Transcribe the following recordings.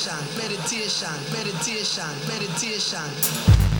meditation, meditation, meditation, meditation.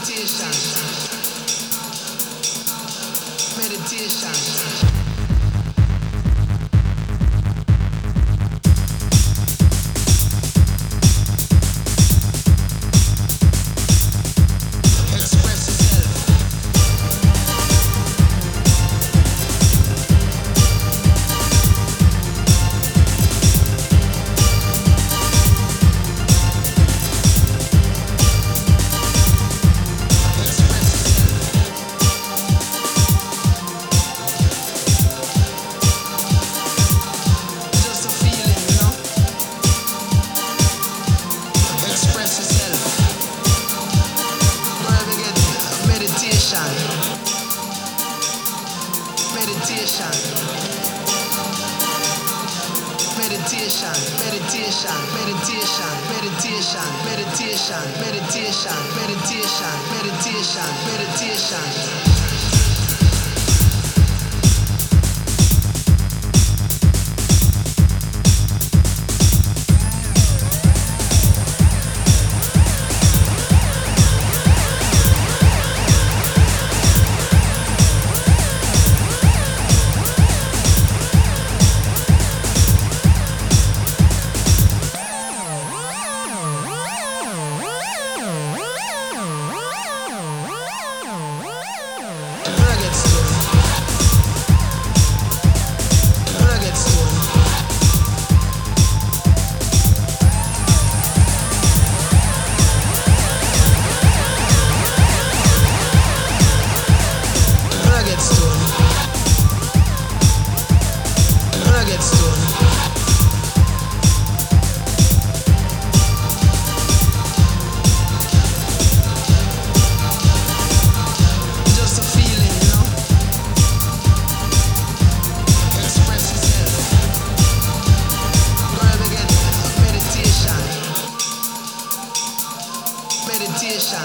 Meditation. Meditation. Meditation. Meditation. Meditation. Meditation. Meditation. Meditation. Meditation. Meditation. Meditation. Meditation. Meditation. Meditation.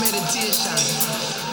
Meditation.